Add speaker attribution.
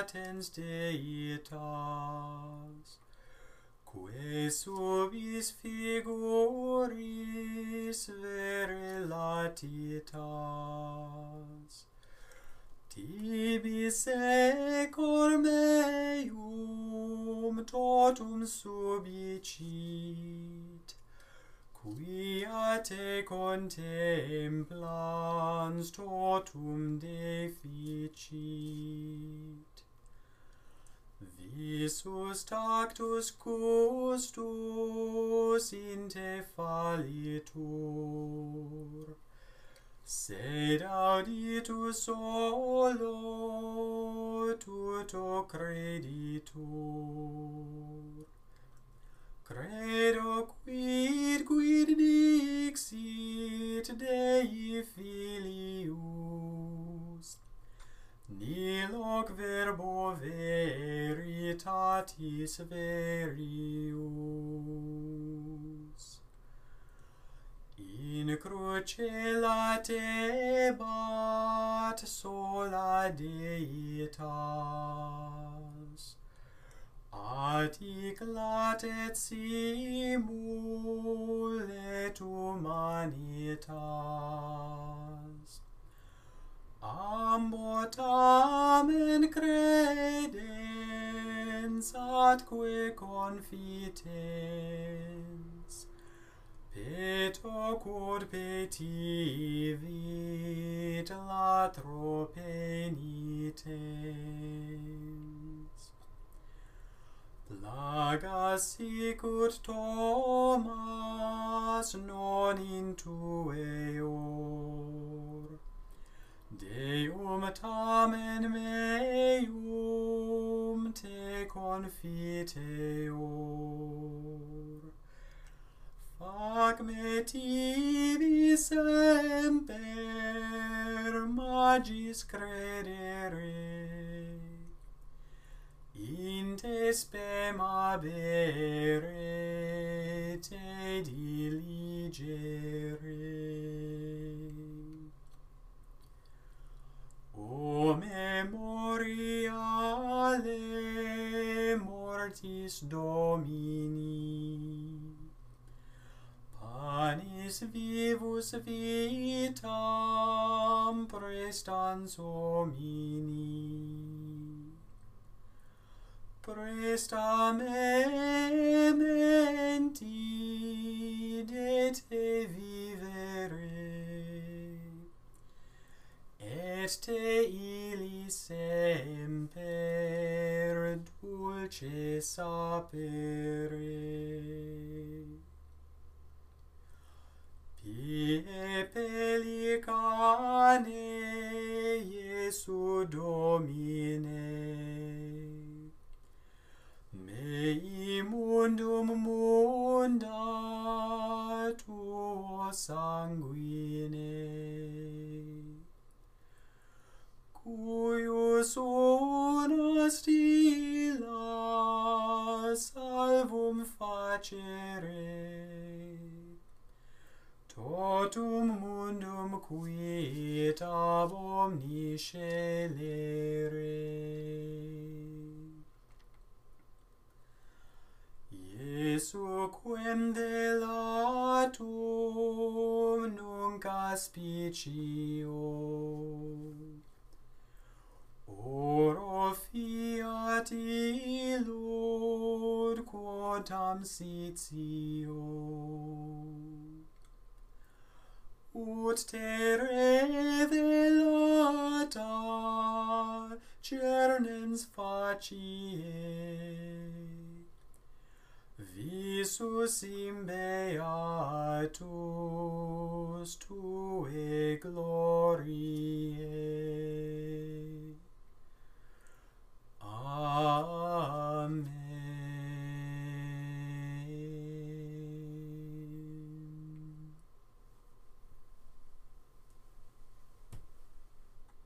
Speaker 1: patens Deitas, quae subis figuris vere latitas. Tibi secor meum totum subicit, quia te contemplans totum deficit. Visus tactus custus in te fallitur, sed auditus solo tuto creditur. Credo quid quid dixit Dei Filius, Nil verbo veritatis verius. In cruce latebat sola Deitas, Attic latet simulet humanitas. amor tamen credens atque confitens peto quod petivit latro penitens plaga sicut Thomas non intue or Deum tamen meum te confiteor. Fac me tibi semper magis credere, in te spem abere te diligere. mortis Domini. Panis vivus vitam prestans homini. Presta me menti de te vivere, et te ili semper dulce sapere. Pie pelicane Iesu Domine, mei mundum munda tuo sanguine cuius stila salvum facere. Totum mundum quid ab omni scelere. Iesu quem delatum nunc aspicio. notam sitio ut te revelata cernens facie. Visus in beatus tue gloriae